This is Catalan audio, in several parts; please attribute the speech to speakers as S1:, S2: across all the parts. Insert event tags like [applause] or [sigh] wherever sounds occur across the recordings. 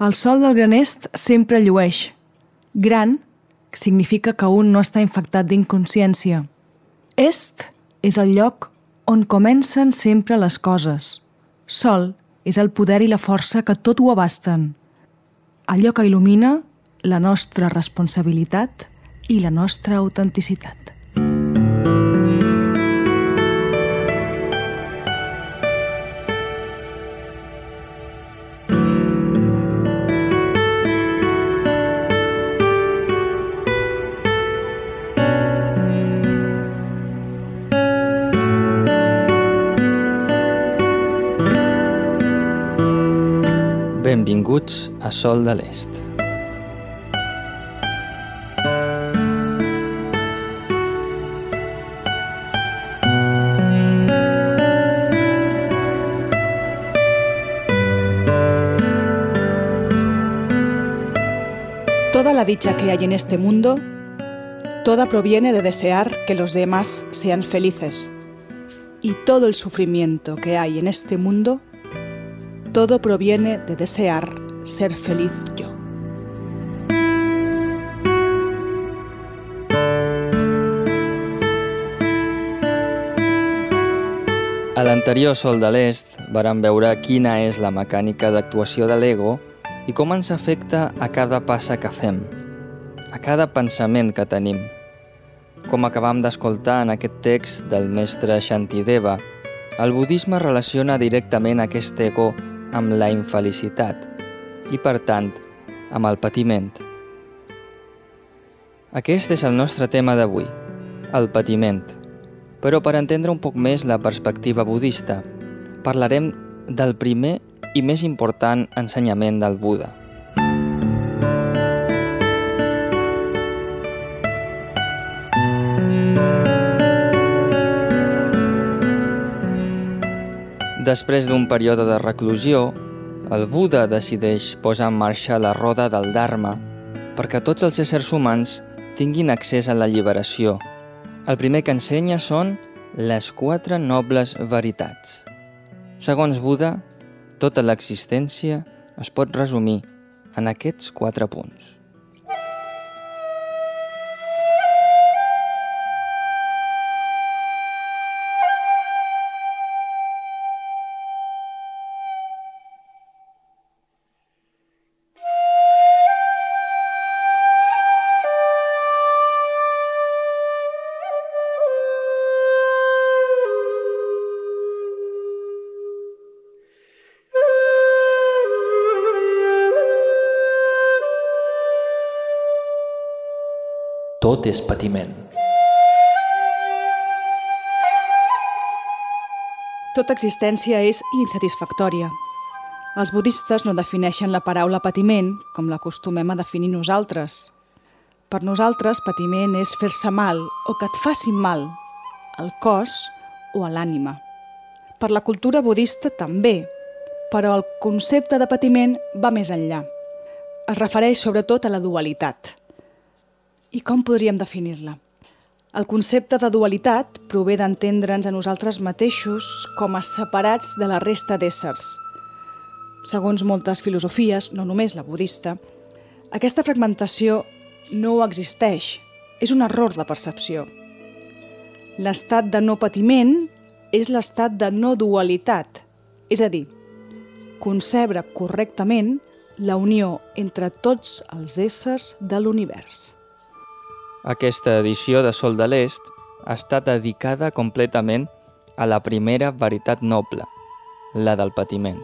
S1: El sol del gran est sempre llueix. Gran significa que un no està infectat d'inconsciència. Est és el lloc on comencen sempre les coses. Sol és el poder i la força que tot ho abasten. Allò que il·lumina la nostra responsabilitat i la nostra autenticitat.
S2: A Sol de l'Est.
S3: Toda la dicha que hay en este mundo, toda proviene de desear que los demás sean felices. Y todo el sufrimiento que hay en este mundo, todo proviene de desear ser feliz yo.
S2: A l'anterior Sol de l'Est vàrem veure quina és la mecànica d'actuació de l'ego i com ens afecta a cada passa que fem, a cada pensament que tenim. Com acabam d'escoltar en aquest text del mestre Shantideva, el budisme relaciona directament aquest ego amb la infelicitat i, per tant, amb el patiment. Aquest és el nostre tema d'avui, el patiment. Però per entendre un poc més la perspectiva budista, parlarem del primer i més important ensenyament del Buda. Després d'un període de reclusió, el Buda decideix posar en marxa la roda del Dharma perquè tots els éssers humans tinguin accés a la lliberació. El primer que ensenya són les quatre nobles veritats. Segons Buda, tota l'existència es pot resumir en aquests quatre punts.
S4: Tot és patiment.
S3: Tota existència és insatisfactòria. Els budistes no defineixen la paraula patiment com l'acostumem a definir nosaltres. Per nosaltres, patiment és fer-se mal o que et facin mal, al cos o a l'ànima. Per la cultura budista també, però el concepte de patiment va més enllà. Es refereix sobretot a la dualitat. I com podríem definir-la? El concepte de dualitat prové d'entendre'ns a nosaltres mateixos com a separats de la resta d'éssers. Segons moltes filosofies, no només la budista, aquesta fragmentació no existeix, és un error de percepció. L'estat de no patiment és l'estat de no dualitat, és a dir, concebre correctament la unió entre tots els éssers de l'univers.
S2: Aquesta edició de Sol de l'Est està dedicada completament a la primera veritat noble, la del patiment.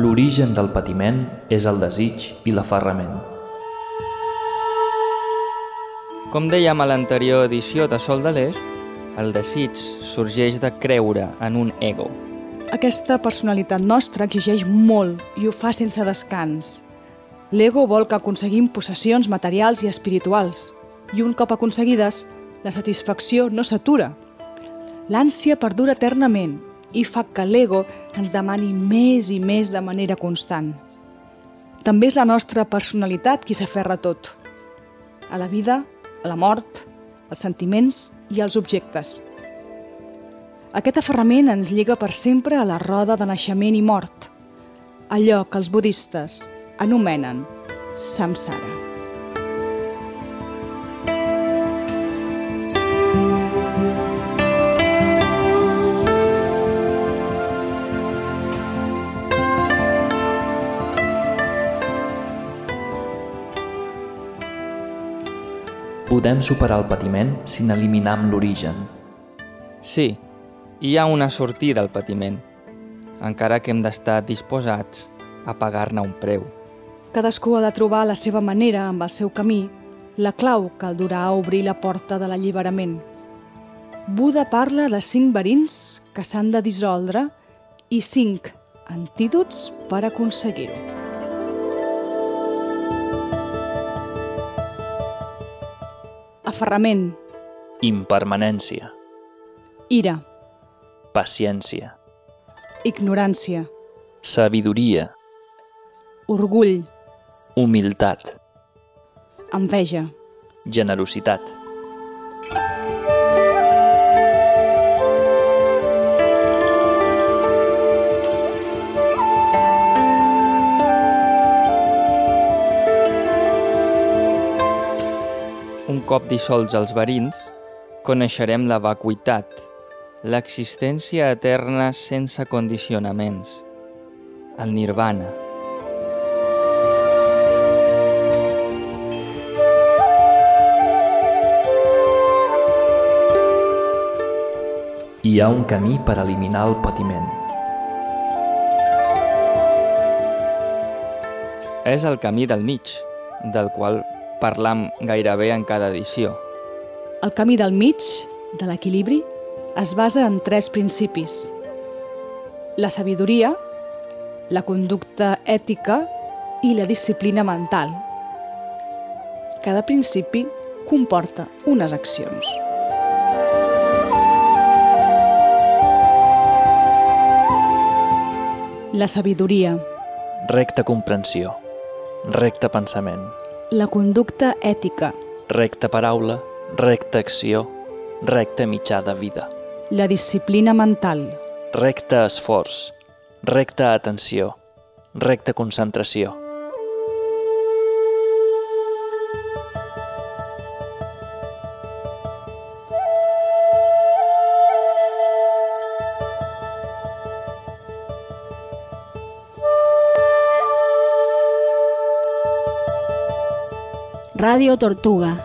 S4: L'origen del patiment és el desig i l'aferrament.
S2: Com dèiem a l'anterior edició de Sol de l'Est, el desig sorgeix de creure en un ego.
S3: Aquesta personalitat nostra exigeix molt i ho fa sense descans. L'ego vol que aconseguim possessions materials i espirituals i un cop aconseguides, la satisfacció no s'atura. L'ànsia perdura eternament i fa que l'ego ens demani més i més de manera constant. També és la nostra personalitat qui s'aferra a tot. A la vida, a la mort, als sentiments i als objectes. Aquest aferrament ens lliga per sempre a la roda de naixement i mort, allò que els budistes anomenen samsara.
S4: Podem superar el patiment si n'eliminam l'origen.
S2: Sí, hi ha una sortida al patiment, encara que hem d'estar disposats a pagar-ne un preu.
S3: Cadascú ha de trobar la seva manera amb el seu camí, la clau que el durà a obrir la porta de l'alliberament. Buda parla de cinc verins que s'han de dissoldre i cinc antídots per aconseguir-ho. Aferrament,
S4: Impermanència,
S3: ira,
S4: paciència,
S3: ignorància,
S4: sabidoria,
S3: orgull,
S4: humilitat,
S3: enveja,
S4: generositat.
S2: Un cop dissolts els verins, coneixerem la vacuïtat, l'existència eterna sense condicionaments, el nirvana.
S4: Hi ha un camí per eliminar el patiment.
S2: És el camí del mig, del qual parlam gairebé en cada edició.
S3: El camí del mig, de l'equilibri, es basa en tres principis. La sabidoria, la conducta ètica i la disciplina mental. Cada principi comporta unes accions. La sabidoria,
S4: Recta comprensió, recte pensament,
S3: la conducta ètica,
S4: recta paraula, recta acció, recte mitjà de vida,
S3: la disciplina mental,
S4: recte esforç, recta atenció, recta concentració,
S5: Radio Tortuga.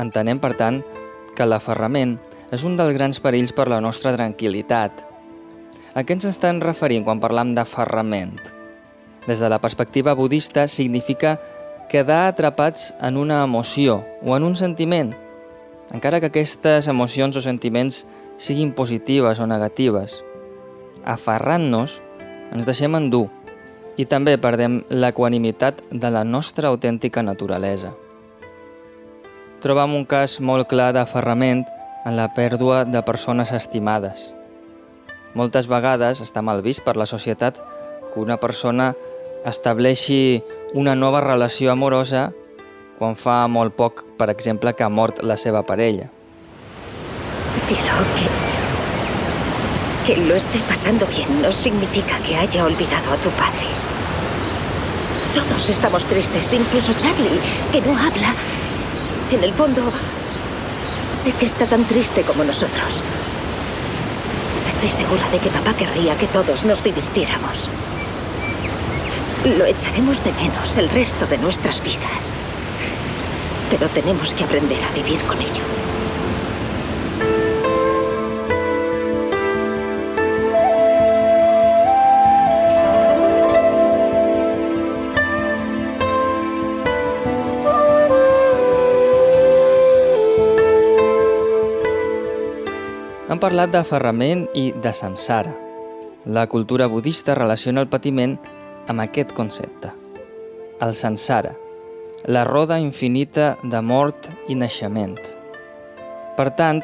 S2: Entenem, per tant, que l'aferrament és un dels grans perills per la nostra tranquil·litat. A què ens estem referint quan parlam d'aferrament? Des de la perspectiva budista significa quedar atrapats en una emoció o en un sentiment, encara que aquestes emocions o sentiments siguin positives o negatives. Aferrant-nos, ens deixem endur i també perdem l'equanimitat de la nostra autèntica naturalesa. Trobam un cas molt clar d'aferrament en la pèrdua de persones estimades. Moltes vegades està mal vist per la societat que una persona estableixi una nova relació amorosa quan fa molt poc, per exemple, que ha mort la seva parella.
S6: Cielo, que... Que lo esté pasando bien no significa que haya olvidado a tu padre. Todos estamos tristes, incluso Charlie, que no habla. En el fondo, sé que está tan triste como nosotros. Estoy segura de que papá querría que todos nos divirtiéramos. Lo echaremos de menos el resto de nuestras vidas. Pero tenemos que aprender a vivir con ello.
S2: Hem parlat d'aferrament i de samsara. La cultura budista relaciona el patiment amb aquest concepte. El sansara, la roda infinita de mort i naixement. Per tant,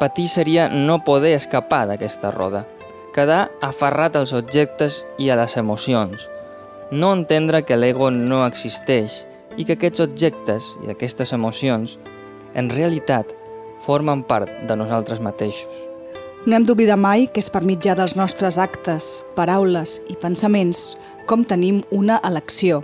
S2: patir seria no poder escapar d'aquesta roda, quedar aferrat als objectes i a les emocions, no entendre que l'ego no existeix i que aquests objectes i aquestes emocions en realitat formen part de nosaltres mateixos.
S3: No hem d'oblidar mai que és per mitjà dels nostres actes, paraules i pensaments com tenim una elecció.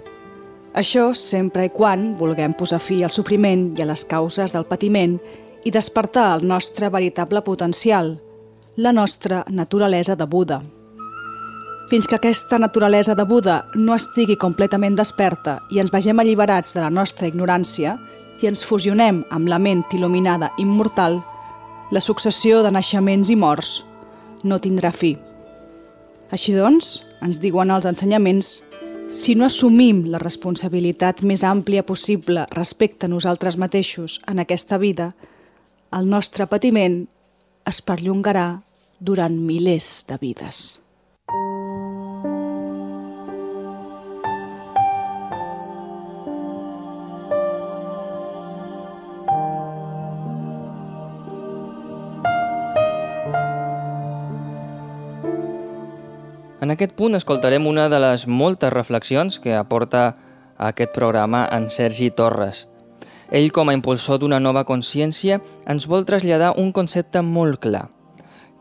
S3: Això sempre i quan vulguem posar fi al sofriment i a les causes del patiment i despertar el nostre veritable potencial, la nostra naturalesa de Buda. Fins que aquesta naturalesa de Buda no estigui completament desperta i ens vegem alliberats de la nostra ignorància i ens fusionem amb la ment il·luminada immortal, la successió de naixements i morts no tindrà fi. Així doncs, ens diuen els ensenyaments, si no assumim la responsabilitat més àmplia possible respecte a nosaltres mateixos en aquesta vida, el nostre patiment es perllongarà durant milers de vides.
S2: En aquest punt escoltarem una de les moltes reflexions que aporta a aquest programa en Sergi Torres, ell, com a impulsor d'una nova consciència, ens vol traslladar un concepte molt clar,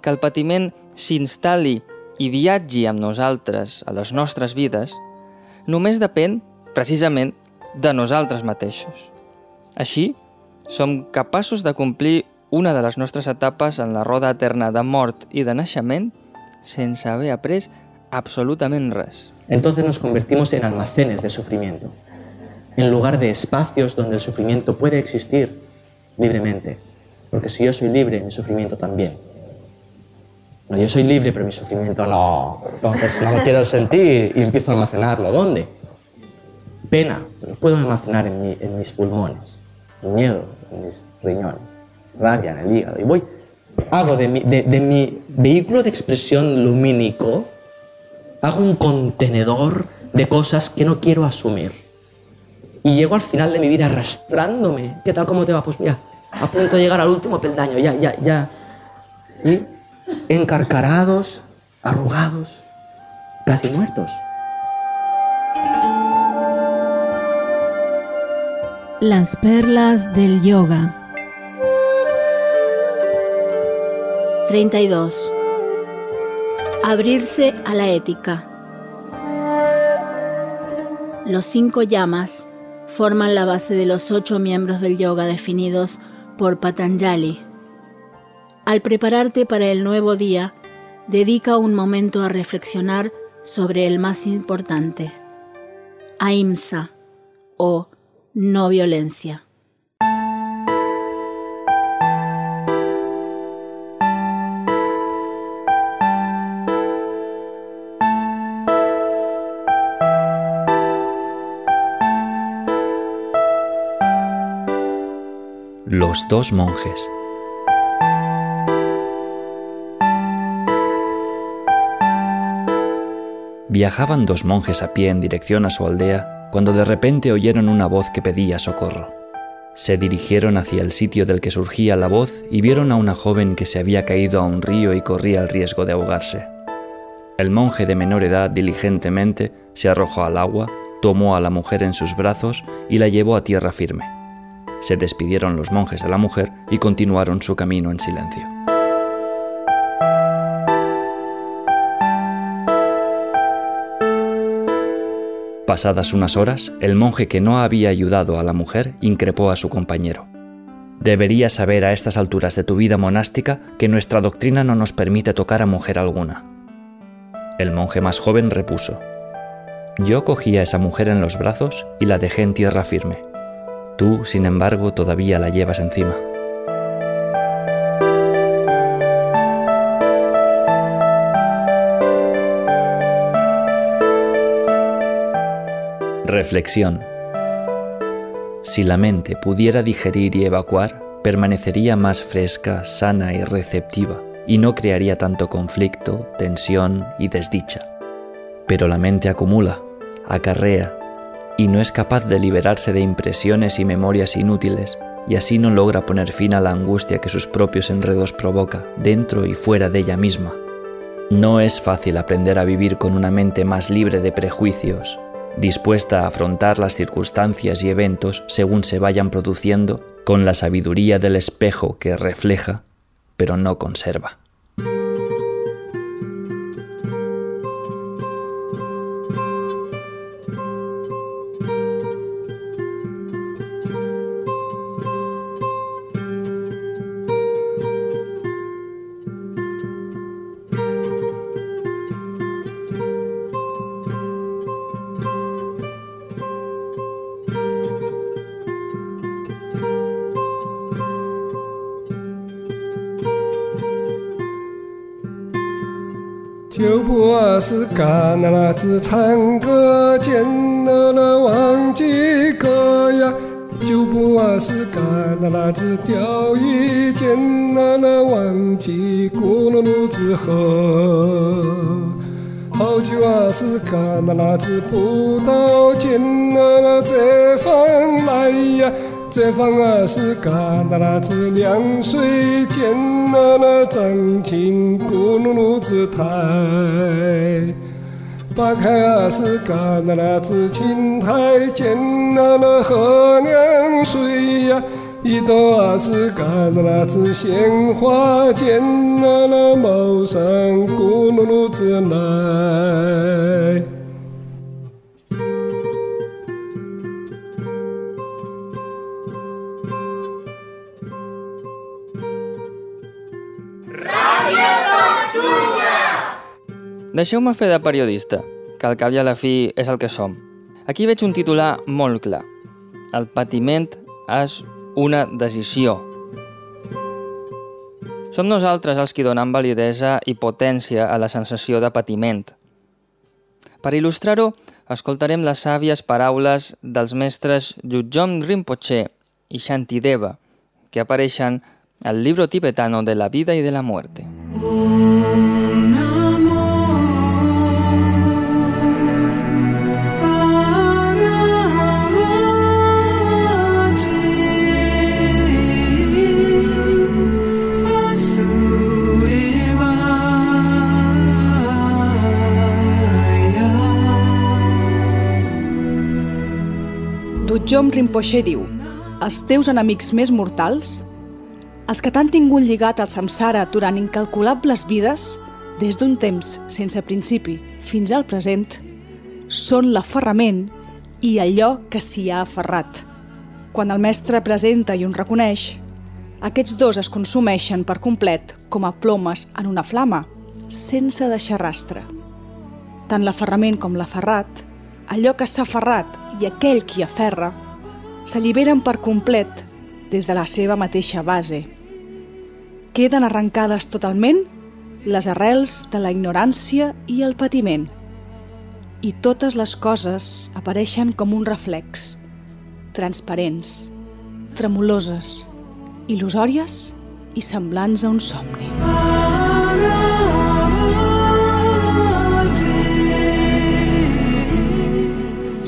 S2: que el patiment s'instal·li i viatgi amb nosaltres a les nostres vides, només depèn, precisament, de nosaltres mateixos. Així, som capaços de complir una de les nostres etapes en la roda eterna de mort i de naixement sense haver après absolutament res.
S5: Entonces nos convertimos en almacenes de sufrimiento. en lugar de espacios donde el sufrimiento puede existir libremente. Porque si yo soy libre, mi sufrimiento también. No, yo soy libre, pero mi sufrimiento no. Entonces no lo quiero sentir y empiezo a almacenarlo. ¿Dónde? Pena, lo puedo almacenar en, mis pulmones. Miedo en mis riñones. Rabia en el hígado. Y voy, hago de mi, de mi vehículo de expresión lumínico, hago un contenedor de cosas que no quiero asumir. Y llego al final de mi vida arrastrándome. ¿Qué tal? ¿Cómo te va? Pues mira, a punto de llegar al último peldaño, ya, ya, ya. ¿Sí? Encarcarados, arrugados, casi muertos.
S7: Las perlas del yoga. 32. Abrirse a la ética. Los cinco llamas forman la base de los ocho miembros del yoga definidos por Patanjali. Al prepararte para el nuevo día, dedica un momento a reflexionar sobre el más importante, ahimsa o no violencia.
S8: Dos monjes. Viajaban dos monjes a pie en dirección a su aldea cuando de repente oyeron una voz que pedía socorro. Se dirigieron hacia el sitio del que surgía la voz y vieron a una joven que se había caído a un río y corría el riesgo de ahogarse. El monje de menor edad diligentemente se arrojó al agua, tomó a la mujer en sus brazos y la llevó a tierra firme. Se despidieron los monjes de la mujer y continuaron su camino en silencio. Pasadas unas horas, el monje que no había ayudado a la mujer increpó a su compañero. Deberías saber a estas alturas de tu vida monástica que nuestra doctrina no nos permite tocar a mujer alguna. El monje más joven repuso, Yo cogí a esa mujer en los brazos y la dejé en tierra firme. Tú, sin embargo, todavía la llevas encima. Reflexión. Si la mente pudiera digerir y evacuar, permanecería más fresca, sana y receptiva, y no crearía tanto conflicto, tensión y desdicha. Pero la mente acumula, acarrea, y no es capaz de liberarse de impresiones y memorias inútiles, y así no logra poner fin a la angustia que sus propios enredos provoca, dentro y fuera de ella misma. No es fácil aprender a vivir con una mente más libre de prejuicios, dispuesta a afrontar las circunstancias y eventos según se vayan produciendo con la sabiduría del espejo que refleja, pero no conserva.
S9: 干了子唱歌，见了了忘记歌呀；就不啊是干了子钓鱼，见了了忘记咕噜噜子喝。好久啊是干了子葡萄，见了了这方来呀。这方啊是干了子凉水，见了了真情咕噜噜子台。打开啊是干了子青苔，见了了河凉水呀；一朵啊是干了子鲜花，见了了陌生咕噜噜子来。
S2: Deixeu-me fer de periodista, que al cap i a la fi és el que som. Aquí veig un titular molt clar. El patiment és una decisió. Som nosaltres els qui donem validesa i potència a la sensació de patiment. Per il·lustrar-ho, escoltarem les sàvies paraules dels mestres Jujom Rinpoche i Shantideva, que apareixen al libro tibetano de la vida y de la muerte.
S3: Jom Rinpoche diu Els teus enemics més mortals, els que t'han tingut lligat al samsara durant incalculables vides, des d'un temps sense principi fins al present, són l'aferrament i allò que s'hi ha aferrat. Quan el mestre presenta i un reconeix, aquests dos es consumeixen per complet com a plomes en una flama, sense deixar rastre. Tant l'aferrament com l'aferrat, allò que s'ha aferrat i aquell qui aferra s'alliberen per complet des de la seva mateixa base. Queden arrencades totalment les arrels de la ignorància i el patiment i totes les coses apareixen com un reflex, transparents, tremoloses, il·lusòries i semblants a un somni.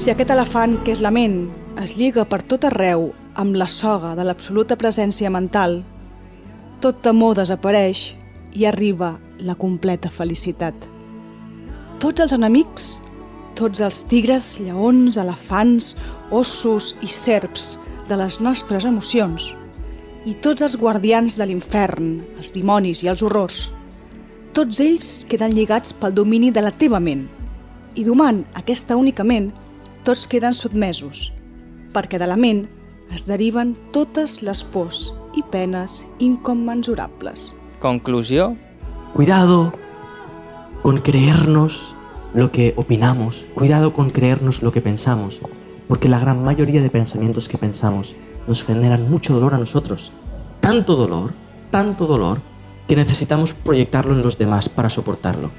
S3: Si aquest elefant, que és la ment, es lliga per tot arreu amb la soga de l'absoluta presència mental, tot temor desapareix i arriba la completa felicitat. Tots els enemics, tots els tigres, lleons, elefants, ossos i serps de les nostres emocions i tots els guardians de l'infern, els dimonis i els horrors, tots ells queden lligats pel domini de la teva ment i domant aquesta única ment tots queden sotmesos, perquè de la ment es deriven totes les pors i penes incommensurables.
S2: Conclusió?
S5: Cuidado con creernos lo que opinamos, cuidado con creernos lo que pensamos, porque la gran mayoría de pensamientos que pensamos nos generan mucho dolor a nosotros. Tanto dolor, tanto dolor, que necesitamos proyectarlo en los demás para soportarlo.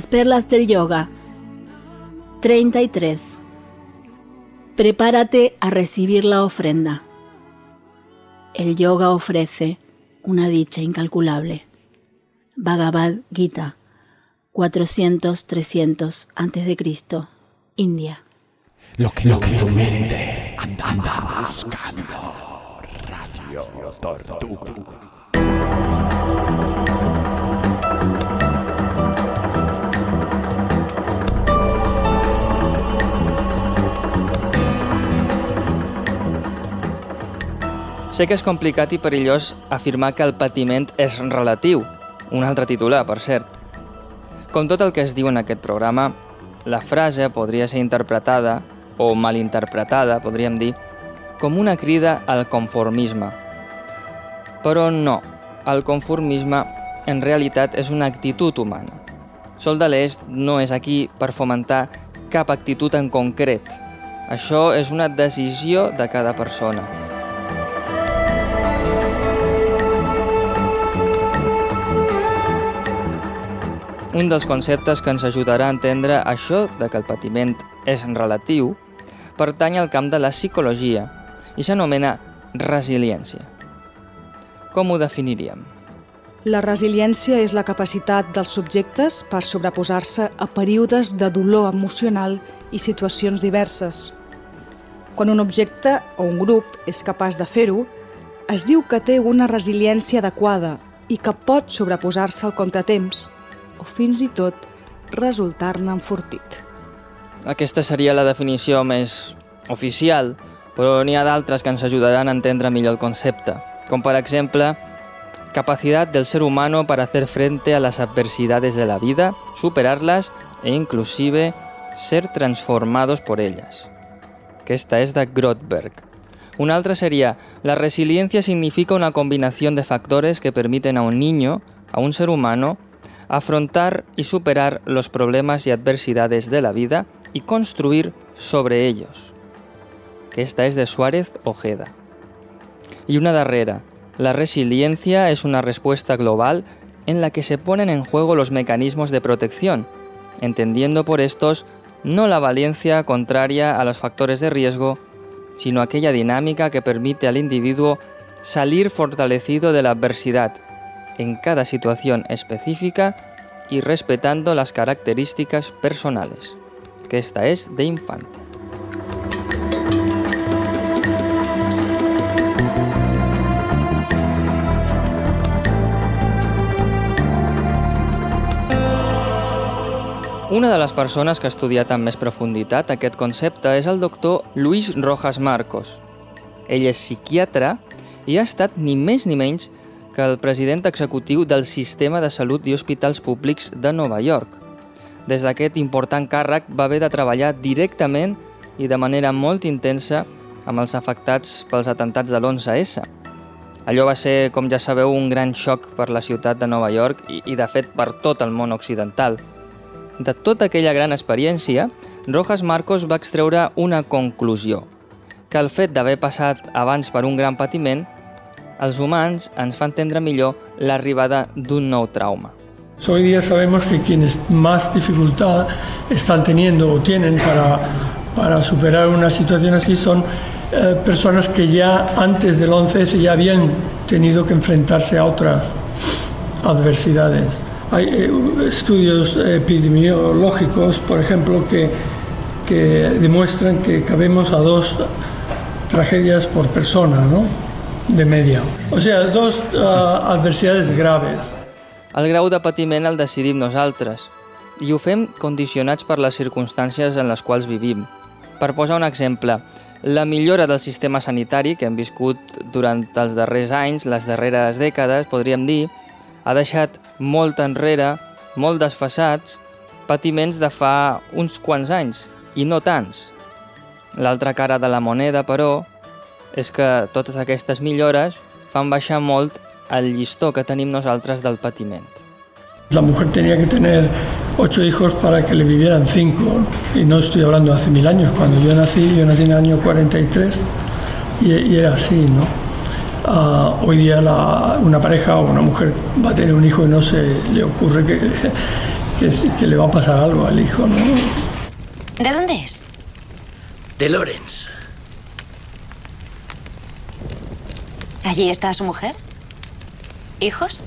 S7: Las perlas del yoga. 33. Prepárate a recibir la ofrenda. El yoga ofrece una dicha incalculable. Bhagavad Gita 400-300 a.C. India.
S9: Lo que, lo que tu mente andaba buscando. Radio Tortuga.
S2: Sé que és complicat i perillós afirmar que el patiment és relatiu, un altre titular, per cert. Com tot el que es diu en aquest programa, la frase podria ser interpretada, o malinterpretada, podríem dir, com una crida al conformisme. Però no, el conformisme en realitat és una actitud humana. Sol de l'Est no és aquí per fomentar cap actitud en concret. Això és una decisió de cada persona. Un dels conceptes que ens ajudarà a entendre això de que el patiment és relatiu pertany al camp de la psicologia i s'anomena resiliència. Com ho definiríem?
S3: La resiliència és la capacitat dels subjectes per sobreposar-se a períodes de dolor emocional i situacions diverses. Quan un objecte o un grup és capaç de fer-ho, es diu que té una resiliència adequada i que pot sobreposar-se al contratemps, o fins i tot resultar-ne enfortit.
S2: Aquesta seria la definició més oficial, però n'hi ha d'altres que ens ajudaran a entendre millor el concepte, com per exemple capacidad del ser humano para hacer frente a las adversidades de la vida, superarlas e inclusive ser transformados por ellas. Aquesta és de Grotberg. Una altra seria, la resiliencia significa una combinación de factores que permiten a un niño, a un ser humano, afrontar y superar los problemas y adversidades de la vida y construir sobre ellos. Que esta es de Suárez Ojeda. Y una darrera, la resiliencia es una respuesta global en la que se ponen en juego los mecanismos de protección, entendiendo por estos no la valencia contraria a los factores de riesgo, sino aquella dinámica que permite al individuo salir fortalecido de la adversidad en cada situación específica y respetando las características personales, que esta es de infante. Una de les persones que ha estudiat amb més profunditat aquest concepte és el doctor Luis Rojas Marcos. Ell és psiquiatre i ha estat ni més ni menys que el president executiu del Sistema de Salut i Hospitals Públics de Nova York. Des d'aquest important càrrec va haver de treballar directament i de manera molt intensa amb els afectats pels atentats de l'11S. Allò va ser, com ja sabeu, un gran xoc per la ciutat de Nova York i, i de fet, per tot el món occidental. De tota aquella gran experiència, Rojas Marcos va extreure una conclusió, que el fet d'haver passat abans per un gran patiment, els humans ens fa entendre millor l'arribada d'un nou trauma.
S10: Hoy día sabemos que quienes más dificultad están teniendo o tienen para, para superar una situación así son eh, personas que ya antes del 11S ya habían tenido que enfrentarse a otras adversidades. Hay eh, estudios epidemiológicos, por ejemplo, que, que demuestran que cabemos a dos tragedias por persona, ¿no? De media. O sea, dos uh, adversidades graves.
S2: El grau de patiment el decidim nosaltres i ho fem condicionats per les circumstàncies en les quals vivim. Per posar un exemple, la millora del sistema sanitari que hem viscut durant els darrers anys, les darreres dècades, podríem dir, ha deixat molt enrere, molt desfassats, patiments de fa uns quants anys, i no tants. L'altra cara de la moneda, però, és que totes aquestes millores fan baixar molt el llistó que tenim nosaltres del patiment.
S10: La mujer tenía que tener ocho hijos para que le vivieran cinco, y no estoy hablando de hace mil años, cuando yo nací, yo nací en el año 43, y, y era así, ¿no? Uh, hoy día la, una pareja o una mujer va a tener un hijo y no se le ocurre que, [laughs] que, que le va a pasar algo al hijo, ¿no?
S11: ¿De dónde es?
S12: De Lorenz.
S11: ¿Allí está su mujer? ¿Hijos?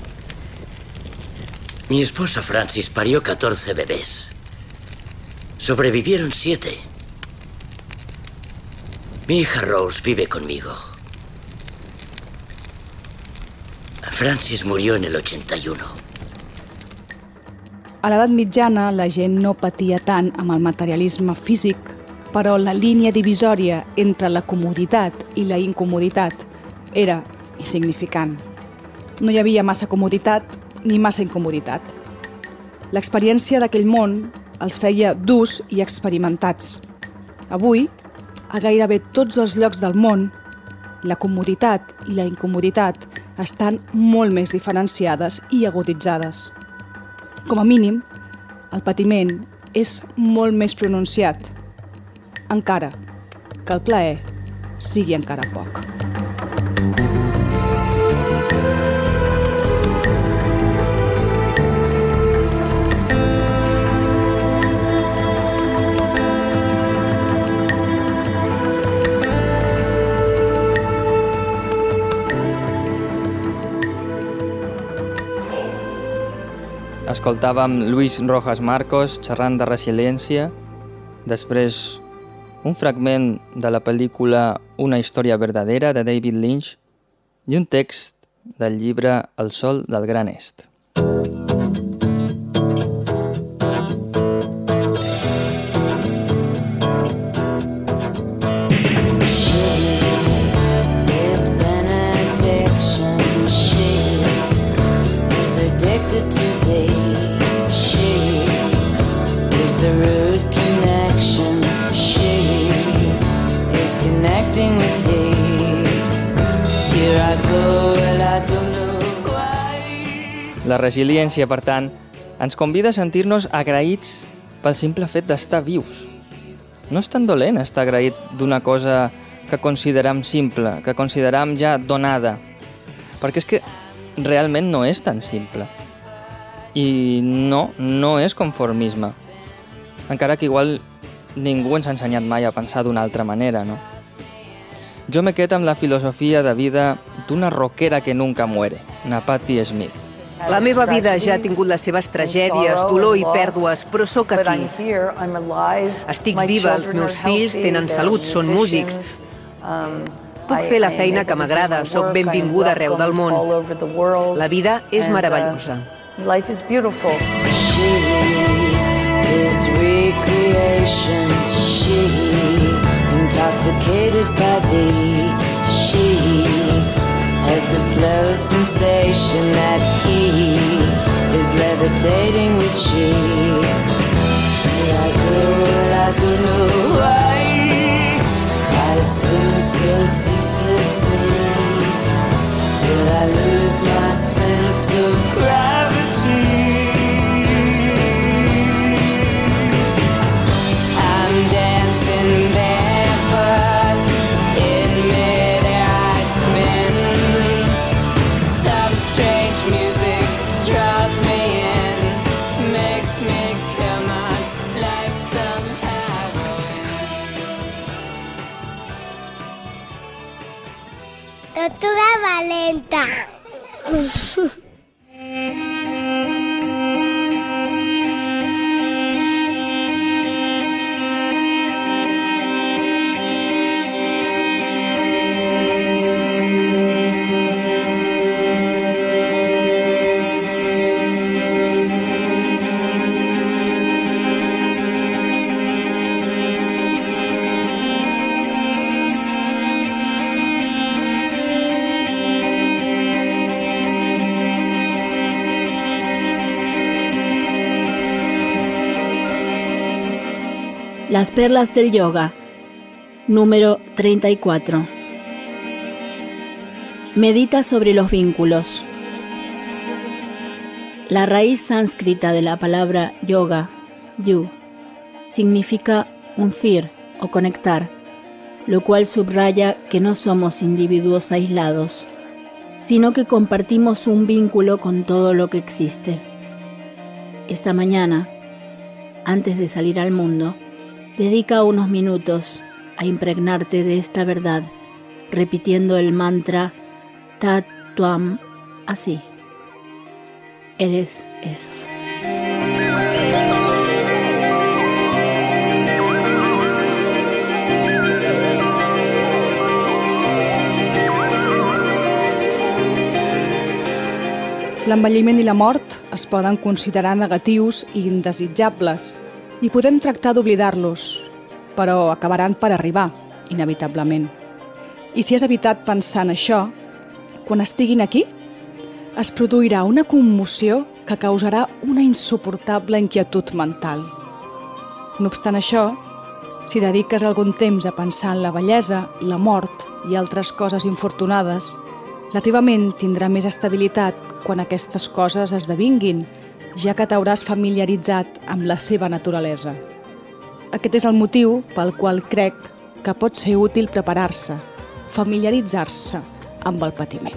S12: Mi esposa Francis parió 14 bebés. Sobrevivieron siete. Mi hija Rose vive conmigo. Francis murió en el 81.
S3: A l'edat mitjana, la gent no patia tant amb el materialisme físic, però la línia divisòria entre la comoditat i la incomoditat era insignificant. No hi havia massa comoditat ni massa incomoditat. L'experiència d'aquell món els feia durs i experimentats. Avui, a gairebé tots els llocs del món, la comoditat i la incomoditat estan molt més diferenciades i aguditzades. Com a mínim, el patiment és molt més pronunciat, encara que el plaer sigui encara poc.
S2: Escoltàvem Luis Rojas Marcos xerrant de resiliència, després un fragment de la pel·lícula Una història verdadera de David Lynch i un text del llibre El sol del Gran Est. La resiliència, per tant, ens convida a sentir-nos agraïts pel simple fet d'estar vius. No és tan dolent estar agraït d'una cosa que consideram simple, que consideram ja donada, perquè és que realment no és tan simple. I no, no és conformisme. Encara que igual ningú ens ha ensenyat mai a pensar d'una altra manera, no? Jo me quedo amb la filosofia de vida d'una roquera que nunca muere, una Patti Smith.
S13: La meva vida ja ha tingut les seves tragèdies, dolor i pèrdues, però sóc aquí. Estic viva, els meus fills tenen salut, són músics. Puc fer la feina que m'agrada, sóc benvinguda arreu del món. La vida és meravellosa.
S14: Life is beautiful.
S15: She is recreation. She intoxicated by thee. The slow sensation that he is levitating with she. I I don't know why I spin so ceaselessly till I lose my sense of gravity.
S16: Tortuga valenta. [laughs]
S7: Las perlas del yoga. Número 34. Medita sobre los vínculos. La raíz sánscrita de la palabra yoga, yu, significa uncir o conectar, lo cual subraya que no somos individuos aislados, sino que compartimos un vínculo con todo lo que existe. Esta mañana, antes de salir al mundo, dedica unos minutos a impregnarte de esta verdad, repitiendo el mantra Tat Tuam así. Eres eso.
S3: L'envelliment i la mort es poden considerar negatius i indesitjables i podem tractar d'oblidar-los, però acabaran per arribar, inevitablement. I si has evitat pensar en això, quan estiguin aquí, es produirà una commoció que causarà una insuportable inquietud mental. No obstant això, si dediques algun temps a pensar en la bellesa, la mort i altres coses infortunades, la teva ment tindrà més estabilitat quan aquestes coses esdevinguin, ja que t'hauràs familiaritzat amb la seva naturalesa. Aquest és el motiu pel qual crec que pot ser útil preparar-se, familiaritzar-se amb el patiment.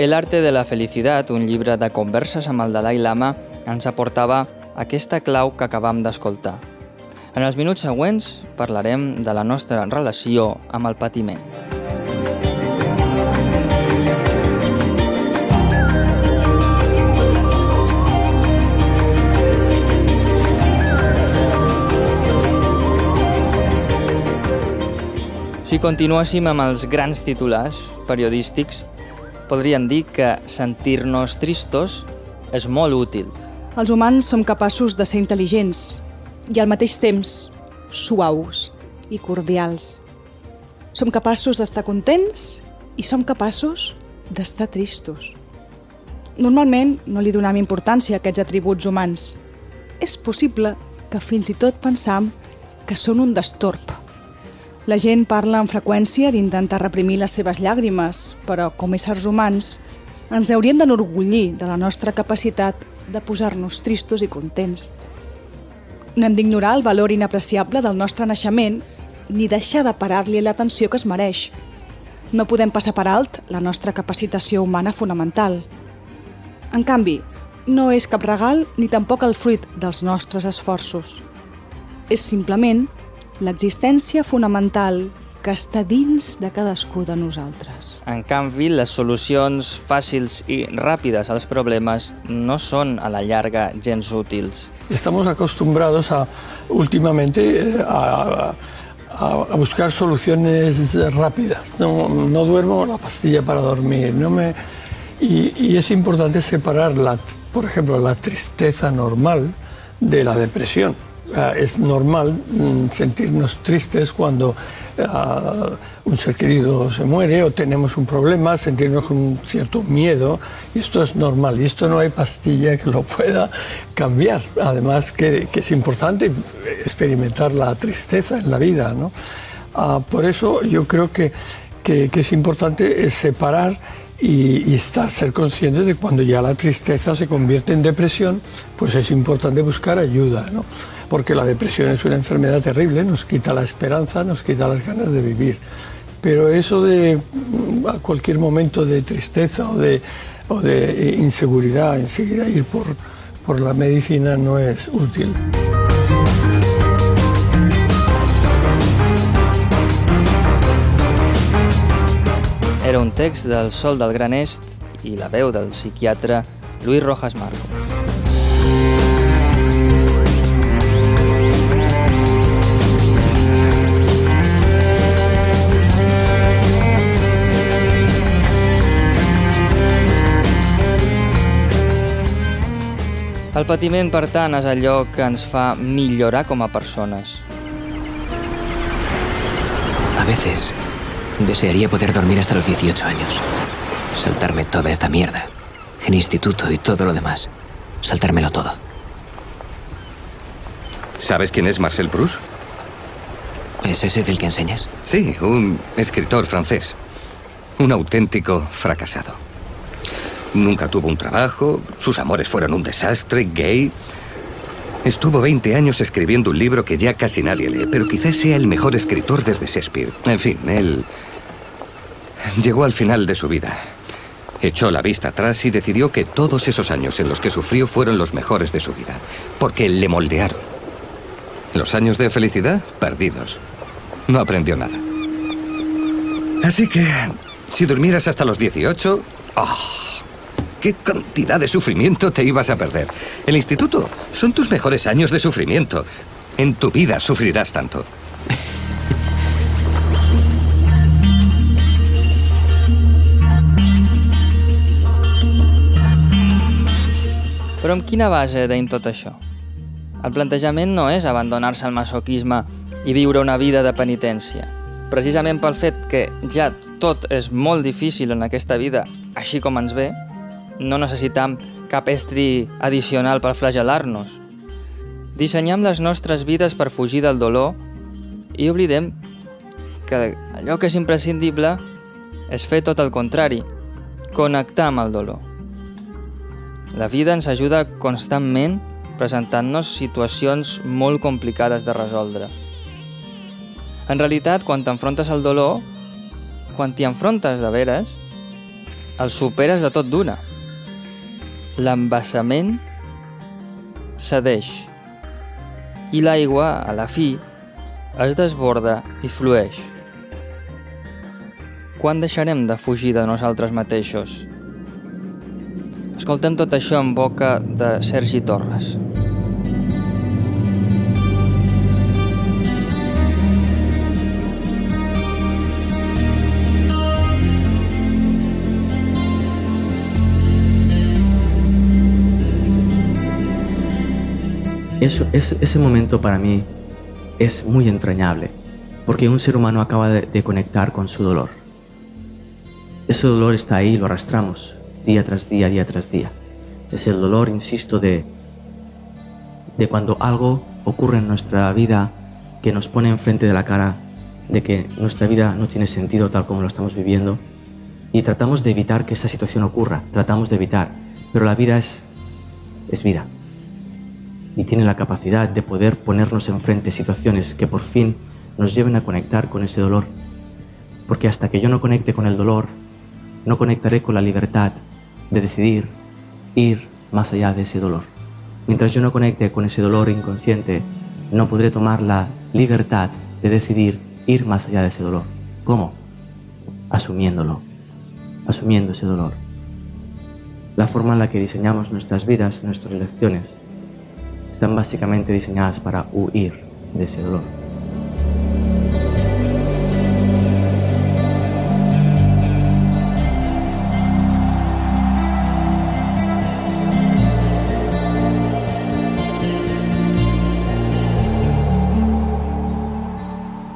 S2: El arte de la felicitat, un llibre de converses amb el Dalai Lama, ens aportava aquesta clau que acabam d'escoltar. En els minuts següents parlarem de la nostra relació amb el patiment. Si continuéssim amb els grans titulars periodístics, podríem dir que sentir-nos tristos és molt útil.
S3: Els humans som capaços de ser intel·ligents i al mateix temps suaus i cordials. Som capaços d'estar contents i som capaços d'estar tristos. Normalment no li donem importància a aquests atributs humans. És possible que fins i tot pensam que són un destorb. La gent parla amb freqüència d'intentar reprimir les seves llàgrimes, però com éssers humans ens hauríem d'enorgullir de la nostra capacitat de posar-nos tristos i contents. No hem d'ignorar el valor inapreciable del nostre naixement ni deixar de parar-li l'atenció que es mereix. No podem passar per alt la nostra capacitació humana fonamental. En canvi, no és cap regal ni tampoc el fruit dels nostres esforços. És simplement l'existència fonamental que està dins de cadascú de nosaltres.
S2: En canvi, les solucions fàcils i ràpides als problemes no són a la llarga gens útils.
S10: Estamos acostumbrados a, últimamente eh, a, a, a buscar soluciones rápidas. No, no duermo la pastilla para dormir. No me, y, y es importante separar, la, por ejemplo, la tristeza normal de la depresión. Uh, es normal mm, sentirnos tristes cuando uh, un ser querido se muere o tenemos un problema, sentirnos con un cierto miedo, esto es normal, y esto no hay pastilla que lo pueda cambiar. Además que, que es importante experimentar la tristeza en la vida. ¿no? Uh, por eso yo creo que, que, que es importante separar y, y, estar, ser conscientes de cuando ya la tristeza se convierte en depresión, pues es importante buscar ayuda. ¿no? Porque la depresión es una enfermedad terrible, nos quita la esperanza, nos quita las ganas de vivir. Pero eso de a cualquier momento de tristeza o de, o de inseguridad, enseguida ir por, por la medicina no es útil.
S2: Era un text del Sol del Gran Est i la veu del psiquiatre Luis Rojas Marcos. El patiment, per tant, és allò que ens fa millorar com a persones.
S14: A veces desearía poder dormir hasta los 18 años. Saltarme toda esta mierda. El instituto y todo lo demás. Saltármelo todo.
S16: ¿Sabes quién es Marcel Proust?
S14: ¿Es ese del que enseñas?
S16: Sí, un escritor francés. Un auténtico fracasado. Nunca tuvo un trabajo, sus amores fueron un desastre, gay. Estuvo 20 años escribiendo un libro que ya casi nadie lee, pero quizás sea el mejor escritor desde Shakespeare. En fin, él llegó al final de su vida. Echó la vista atrás y decidió que todos esos años en los que sufrió fueron los mejores de su vida, porque le moldearon. Los años de felicidad, perdidos. No aprendió nada. Así que, si durmieras hasta los 18, ¡ah! ¿Qué cantidad de sufrimiento te ibas a perder? El instituto son tus mejores años de sufrimiento. En tu vida sufrirás tanto.
S2: Però amb quina base deim tot això? El plantejament no és abandonar-se al masoquisme i viure una vida de penitència. Precisament pel fet que ja tot és molt difícil en aquesta vida, així com ens ve, no necessitam cap estri addicional per flagel·lar-nos. Dissenyam les nostres vides per fugir del dolor i oblidem que allò que és imprescindible és fer tot el contrari, connectar amb el dolor. La vida ens ajuda constantment presentant-nos situacions molt complicades de resoldre. En realitat, quan t'enfrontes al dolor, quan t'hi enfrontes de veres, el superes de tot d'una. L'embassament cedeix i l'aigua, a la fi, es desborda i flueix. Quan deixarem de fugir de nosaltres mateixos? Escoltem tot això en boca de Sergi Torres.
S5: Eso, es- ese momento para mí es muy entrañable, porque un ser humano acaba de, conectar con su dolor. Ese dolor está ahí, lo arrastramos día tras día, día tras día. Es el dolor, insisto, de, de cuando algo ocurre en nuestra vida que nos pone enfrente de la cara de que nuestra vida no tiene sentido tal como lo estamos viviendo y tratamos de evitar que esa situación ocurra, tratamos de evitar, pero la vida es, es vida y tiene la capacidad de poder ponernos enfrente situaciones que por fin nos lleven a conectar con ese dolor. Porque hasta que yo no conecte con el dolor, no conectaré con la libertad de decidir ir más allá de ese dolor. Mientras yo no conecte con ese dolor inconsciente, no podré tomar la libertad de decidir ir más allá de ese dolor. ¿Cómo? Asumiéndolo, asumiendo ese dolor. La forma en la que diseñamos nuestras vidas, nuestras elecciones, están básicamente diseñadas para huir de ese dolor.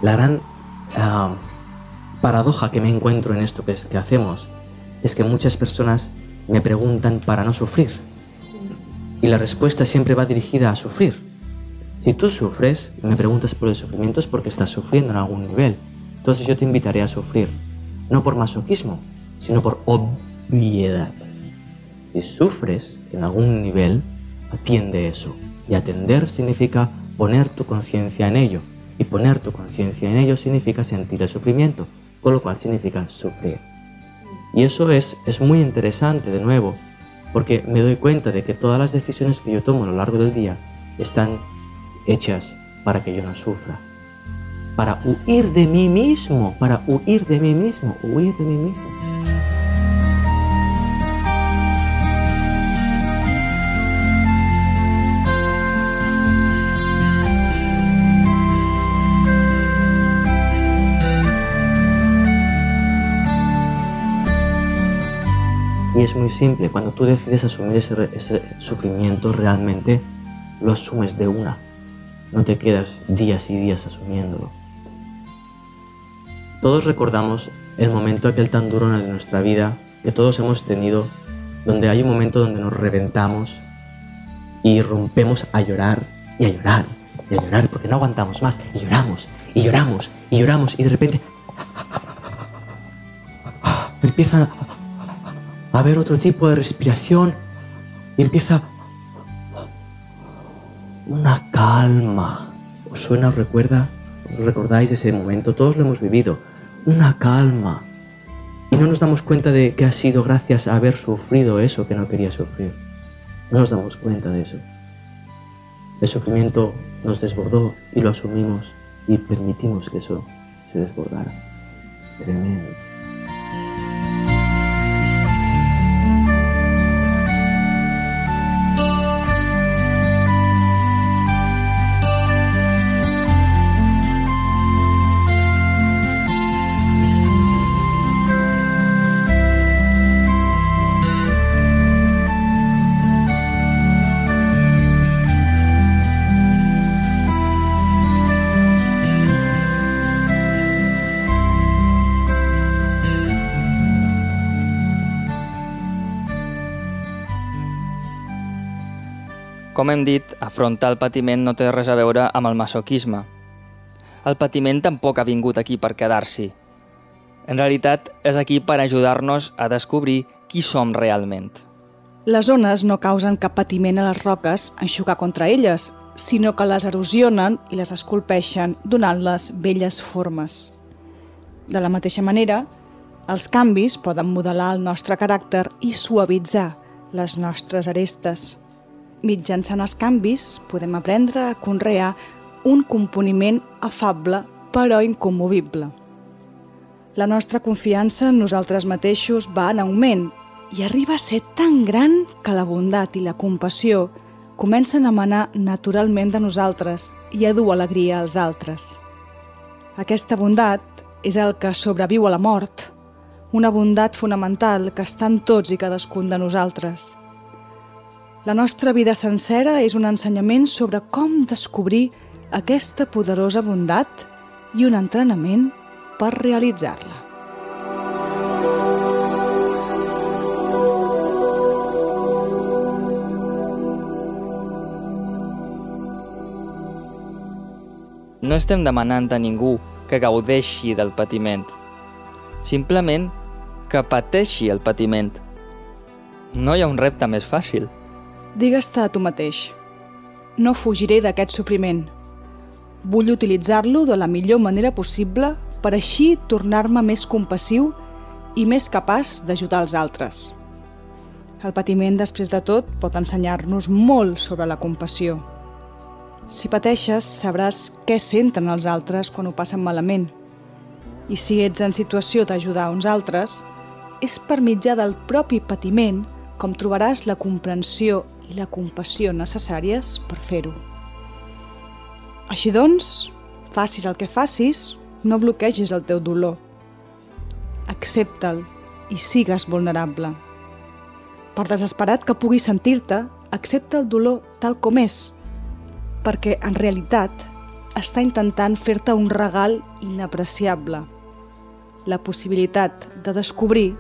S5: La gran ah, paradoja que me encuentro en esto que, que hacemos es que muchas personas me preguntan para no sufrir. Y la respuesta siempre va dirigida a sufrir. Si tú sufres y me preguntas por el sufrimiento es porque estás sufriendo en algún nivel. Entonces yo te invitaré a sufrir. No por masoquismo, sino por obviedad. Si sufres en algún nivel, atiende eso. Y atender significa poner tu conciencia en ello. Y poner tu conciencia en ello significa sentir el sufrimiento, con lo cual significa sufrir. Y eso es, es muy interesante de nuevo, porque me doy cuenta de que todas las decisiones que yo tomo a lo largo del día están hechas para que yo no sufra. Para huir de mí mismo, para huir de mí mismo, huir de mí mismo. Y es muy simple, cuando tú decides asumir ese, ese sufrimiento realmente lo asumes de una, no te quedas días y días asumiéndolo. Todos recordamos el momento aquel tan duro de nuestra vida que todos hemos tenido, donde hay un momento donde nos reventamos y rompemos a llorar y a llorar y a llorar porque no aguantamos más y lloramos y lloramos y lloramos y de repente [laughs] empieza a haber otro tipo de respiración y empieza una calma. ¿Os suena, os recuerda? ¿Os recordáis ese momento? Todos lo hemos vivido. Una calma. Y no nos damos cuenta de que ha sido gracias a haber sufrido eso que no quería sufrir. No nos damos cuenta de eso. El sufrimiento nos desbordó y lo asumimos y permitimos que eso se desbordara. Tremendo.
S2: Com hem dit, afrontar el patiment no té res a veure amb el masoquisme. El patiment tampoc ha vingut aquí per quedar-s'hi. En realitat, és aquí per ajudar-nos a descobrir qui som realment.
S3: Les ones no causen cap patiment a les roques en xocar contra elles, sinó que les erosionen i les esculpeixen donant-les belles formes. De la mateixa manera, els canvis poden modelar el nostre caràcter i suavitzar les nostres arestes. Mitjançant els canvis podem aprendre a conrear un componiment afable però incommovible. La nostra confiança en nosaltres mateixos va en augment i arriba a ser tan gran que la bondat i la compassió comencen a manar naturalment de nosaltres i a dur alegria als altres. Aquesta bondat és el que sobreviu a la mort, una bondat fonamental que està en tots i cadascun de nosaltres. La nostra vida sencera és un ensenyament sobre com descobrir aquesta poderosa bondat i un entrenament per realitzar-la.
S2: No estem demanant a ningú que gaudeixi del patiment, simplement que pateixi el patiment. No hi ha un repte més fàcil.
S3: Digues-te a tu mateix. No fugiré d'aquest sofriment. Vull utilitzar-lo de la millor manera possible per així tornar-me més compassiu i més capaç d'ajudar els altres. El patiment, després de tot, pot ensenyar-nos molt sobre la compassió. Si pateixes, sabràs què senten els altres quan ho passen malament. I si ets en situació d'ajudar uns altres, és per mitjà del propi patiment com trobaràs la comprensió i la compassió necessàries per fer-ho. Així doncs, facis el que facis, no bloquegis el teu dolor. Accepta'l i sigues vulnerable. Per desesperat que puguis sentir-te, accepta el dolor tal com és, perquè en realitat està intentant fer-te un regal inapreciable, la possibilitat de descobrir,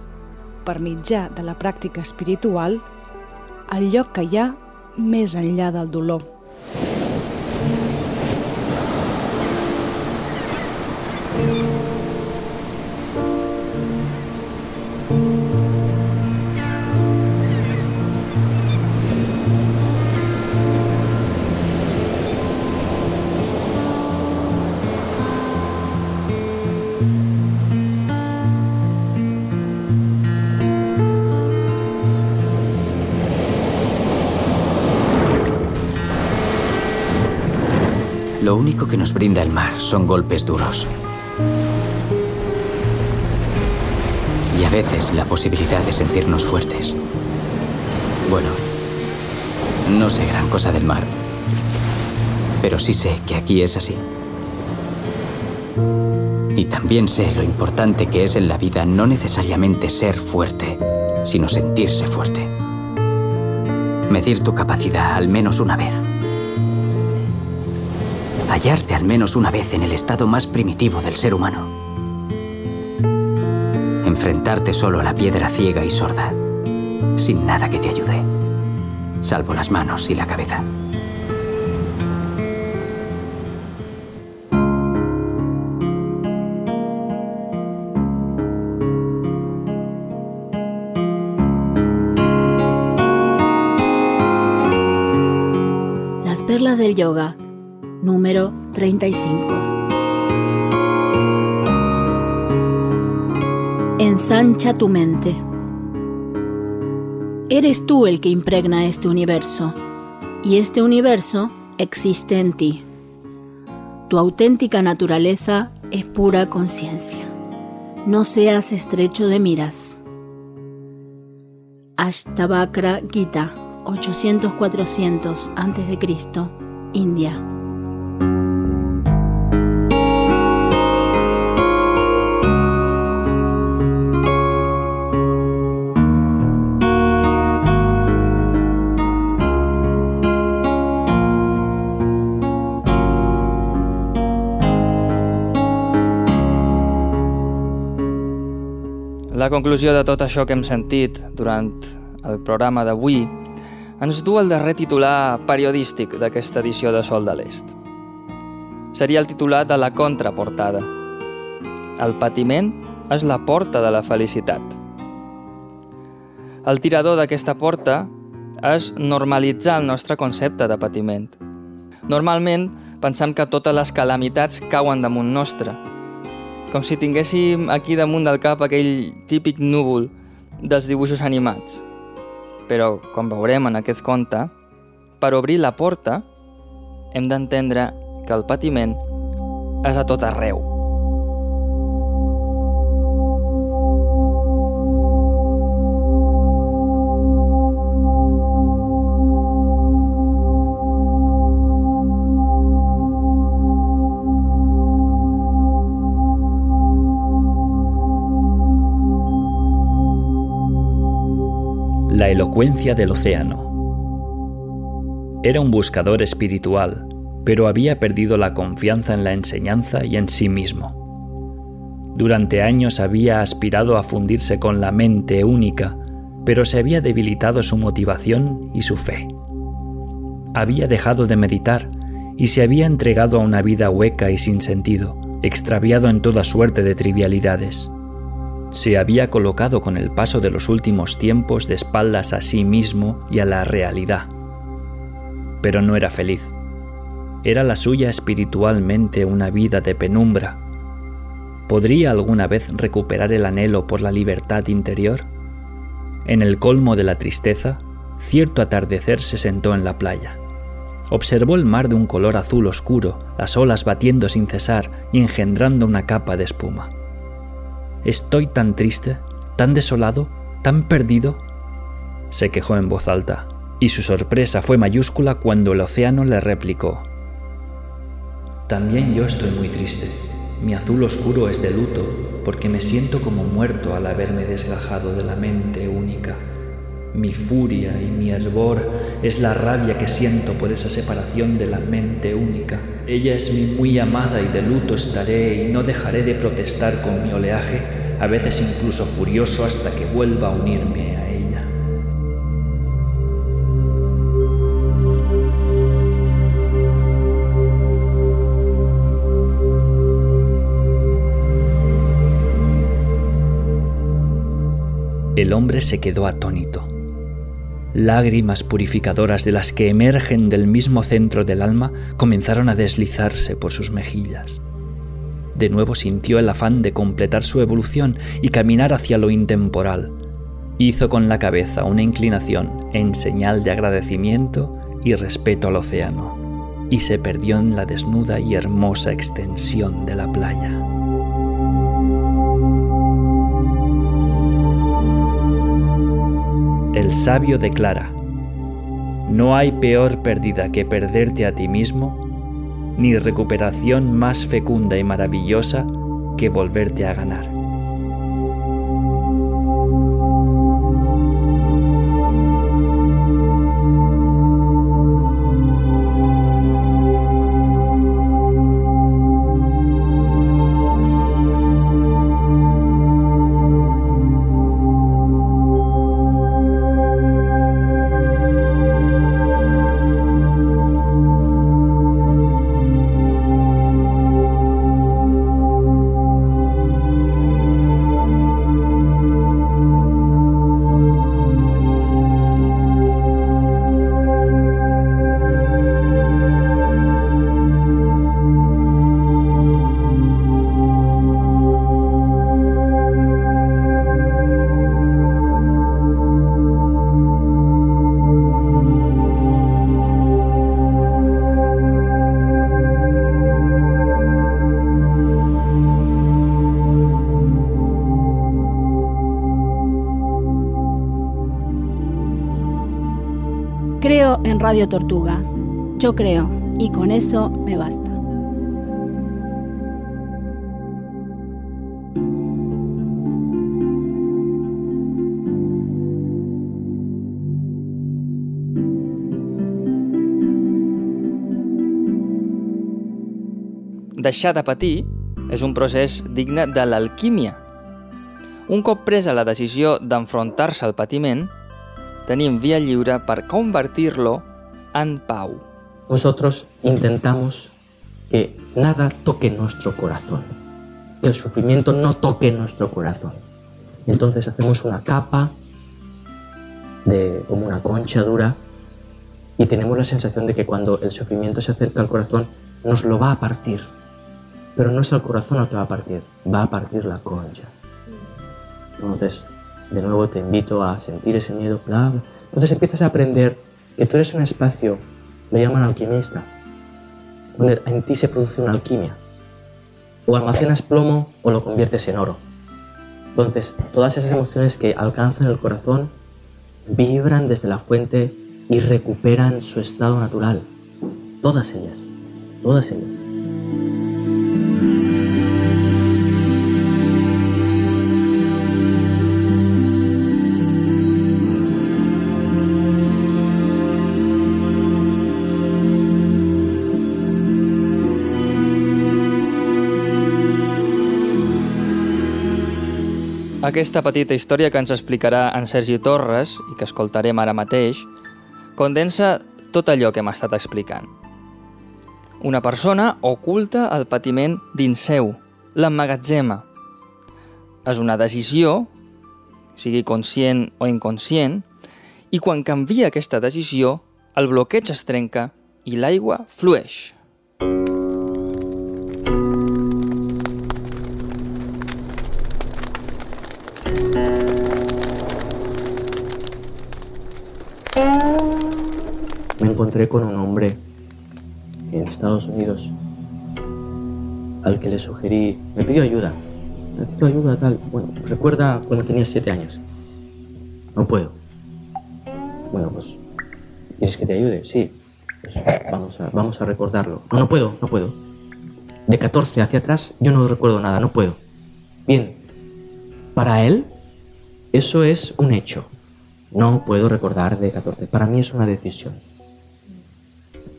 S3: per mitjà de la pràctica espiritual, el lloc que hi ha més enllà del dolor.
S14: Lo único que nos brinda el mar son golpes duros. Y a veces la posibilidad de sentirnos fuertes. Bueno, no sé gran cosa del mar, pero sí sé que aquí es así. Y también sé lo importante que es en la vida no necesariamente ser fuerte, sino sentirse fuerte. Medir tu capacidad al menos una vez. Hallarte al menos una vez en el estado más primitivo del ser humano. Enfrentarte solo a la piedra ciega y sorda, sin nada que te ayude, salvo las manos y la cabeza.
S7: Las perlas del yoga, número 35. Ensancha tu mente. Eres tú el que impregna este universo y este universo existe en ti. Tu auténtica naturaleza es pura conciencia. No seas estrecho de miras. Ashtavakra Gita 800-400 a.C., India.
S2: La conclusió de tot això que hem sentit durant el programa d'avui ens du al darrer titular periodístic d'aquesta edició de Sol de l'Est. Seria el titular de la contraportada. El patiment és la porta de la felicitat. El tirador d'aquesta porta és normalitzar el nostre concepte de patiment. Normalment pensem que totes les calamitats cauen damunt nostre, com si tinguéssim aquí damunt del cap aquell típic núvol dels dibuixos animats. Però, com veurem en aquest conte, per obrir la porta hem d'entendre que el patiment és a tot arreu.
S8: La elocuencia del océano. Era un buscador espiritual, pero había perdido la confianza en la enseñanza y en sí mismo. Durante años había aspirado a fundirse con la mente única, pero se había debilitado su motivación y su fe. Había dejado de meditar y se había entregado a una vida hueca y sin sentido, extraviado en toda suerte de trivialidades se había colocado con el paso de los últimos tiempos de espaldas a sí mismo y a la realidad. Pero no era feliz. Era la suya espiritualmente una vida de penumbra. ¿Podría alguna vez recuperar el anhelo por la libertad interior? En el colmo de la tristeza, cierto atardecer se sentó en la playa. Observó el mar de un color azul oscuro, las olas batiendo sin cesar y engendrando una capa de espuma. Estoy tan triste, tan desolado, tan perdido. Se quejó en voz alta, y su sorpresa fue mayúscula cuando el océano le replicó. También yo estoy muy triste. Mi azul oscuro es de luto, porque me siento como muerto al haberme desgajado de la mente única. Mi furia y mi hervor es la rabia que siento por esa separación de la mente única. Ella es mi muy amada y de luto estaré y no dejaré de protestar con mi oleaje, a veces incluso furioso hasta que vuelva a unirme a El hombre se quedó atónito lágrimas purificadoras de las que emergen del mismo centro del alma comenzaron a deslizarse por sus mejillas. De nuevo sintió el afán de completar su evolución y caminar hacia lo intemporal. Hizo con la cabeza una inclinación en señal de agradecimiento y respeto al océano, y se perdió en la desnuda y hermosa extensión de la playa. El sabio declara, no hay peor pérdida que perderte a ti mismo, ni recuperación más fecunda y maravillosa que volverte a ganar.
S7: En Radio Tortuga. Yo creo, y con eso me basta.
S2: Deixar de patir és un procés digne de l'alquímia. Un cop presa la decisió d'enfrontar-se al patiment, tenim via lliure per convertir-lo en pau.
S5: Nosotros intentamos que nada toque nuestro corazón, que el sufrimiento no toque nuestro corazón. Entonces hacemos una capa de como una concha dura y tenemos la sensación de que cuando el sufrimiento se acerca al corazón nos lo va a partir. Pero no es el corazón el que va a partir, va a partir la concha. Entonces, de nuevo te invito a sentir ese miedo. Bla. Entonces empiezas a aprender que tú eres un espacio, le llaman alquimista, donde en ti se produce una alquimia. O almacenas plomo o lo conviertes en oro. Entonces, todas esas emociones que alcanzan el corazón vibran desde la fuente y recuperan su estado natural. Todas ellas, todas ellas.
S2: Aquesta petita història que ens explicarà en Sergi Torres i que escoltarem ara mateix condensa tot allò que hem estat explicant. Una persona oculta el patiment dins seu, l'emmagatzema. És una decisió, sigui conscient o inconscient, i quan canvia aquesta decisió, el bloqueig es trenca i l'aigua flueix.
S5: me encontré con un hombre en Estados Unidos al que le sugerí, me pidió ayuda, necesito ayuda tal, bueno, recuerda cuando tenía siete años, no puedo. Bueno, pues, ¿quieres que te ayude? Sí, pues vamos a, vamos a recordarlo. No, no puedo, no puedo. De 14 hacia atrás yo no recuerdo nada, no puedo. Bien, para él eso es un hecho. No puedo recordar de 14. Para mí es una decisión.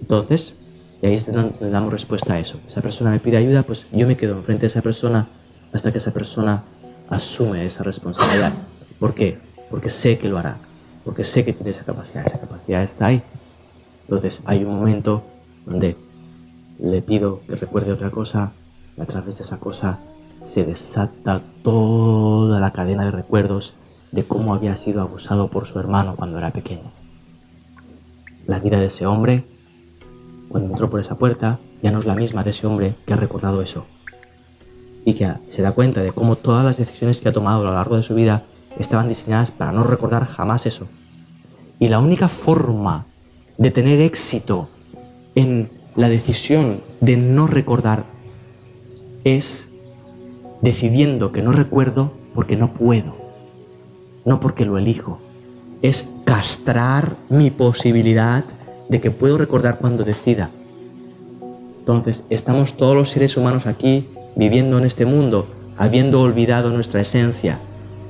S5: Entonces, y ahí le damos respuesta a eso. Esa persona me pide ayuda, pues yo me quedo enfrente de esa persona hasta que esa persona asume esa responsabilidad. ¿Por qué? Porque sé que lo hará. Porque sé que tiene esa capacidad. Esa capacidad está ahí. Entonces, hay un momento donde le pido que recuerde otra cosa y a través de esa cosa se desata toda la cadena de recuerdos de cómo había sido abusado por su hermano cuando era pequeño. La vida de ese hombre, cuando entró por esa puerta, ya no es la misma de ese hombre que ha recordado eso. Y que se da cuenta de cómo todas las decisiones que ha tomado a lo largo de su vida estaban diseñadas para no recordar jamás eso. Y la única forma de tener éxito en la decisión de no recordar es decidiendo que no recuerdo porque no puedo no porque lo elijo. Es castrar mi posibilidad de que puedo recordar cuando decida. Entonces, estamos todos los seres humanos aquí viviendo en este mundo, habiendo olvidado nuestra esencia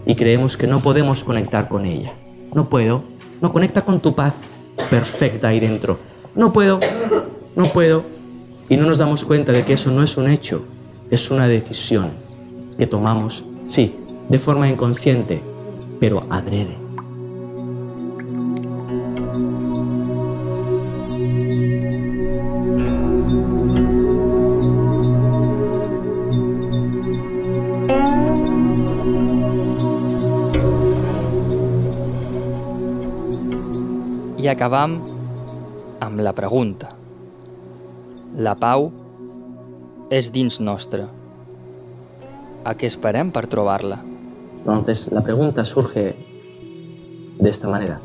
S5: y creemos que no podemos conectar con ella. No puedo, no conecta con tu paz perfecta ahí dentro. No puedo, no puedo. Y no nos damos cuenta de que eso no es un hecho, es una decisión que tomamos, sí, de forma inconsciente, pero adrede.
S2: Acabam amb la pregunta. La pau és dins nostre. A què esperem per trobar-la?
S5: Entonces la pregunta surge de esta manera.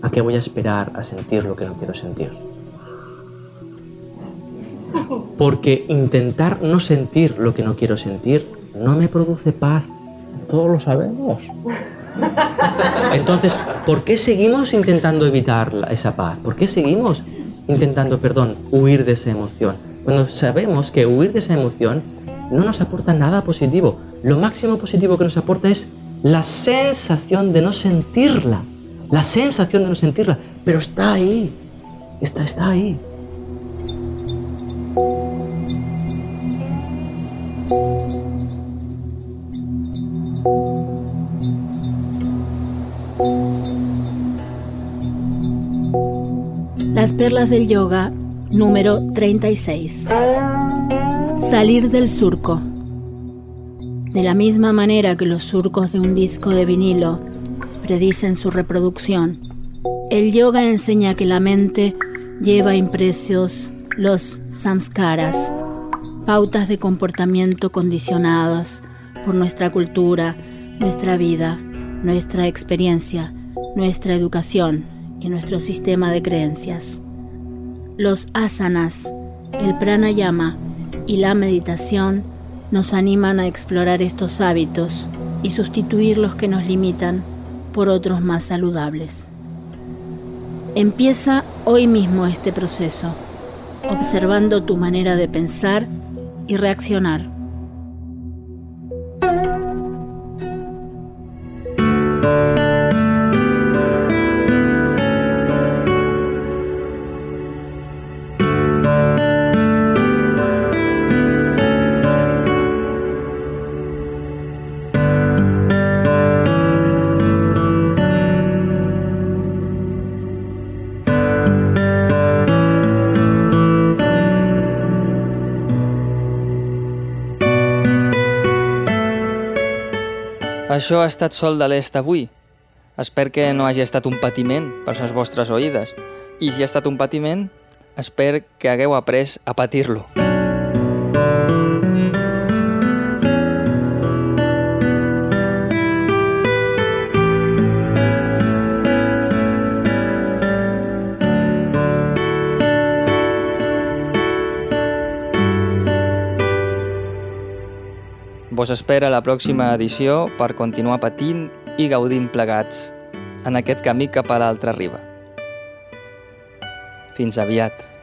S5: ¿A qué voy a esperar a sentir lo que no quiero sentir? Porque intentar no sentir lo que no quiero sentir no me produce paz. Todos lo sabemos. Entonces, ¿por qué seguimos intentando evitar esa paz? ¿Por qué seguimos intentando, perdón, huir de esa emoción? Cuando sabemos que huir de esa emoción no nos aporta nada positivo. Lo máximo positivo que nos aporta es la sensación de no sentirla. La sensación de no sentirla. Pero está ahí. Está, está ahí.
S7: Las perlas del yoga número 36. Salir del surco. De la misma manera que los surcos de un disco de vinilo predicen su reproducción, el yoga enseña que la mente lleva impresos los samskaras, pautas de comportamiento condicionadas por nuestra cultura, nuestra vida, nuestra experiencia, nuestra educación y nuestro sistema de creencias. Los asanas, el pranayama y la meditación nos animan a explorar estos hábitos y sustituir los que nos limitan por otros más saludables. Empieza hoy mismo este proceso, observando tu manera de pensar y reaccionar.
S2: Això ha estat Sol de l'Est avui. Espero que no hagi estat un patiment per les vostres oïdes. I si ha estat un patiment, espero que hagueu après a patir-lo. Vos espera la pròxima edició per continuar patint i gaudint plegats en aquest camí cap a l'altra riba. Fins aviat.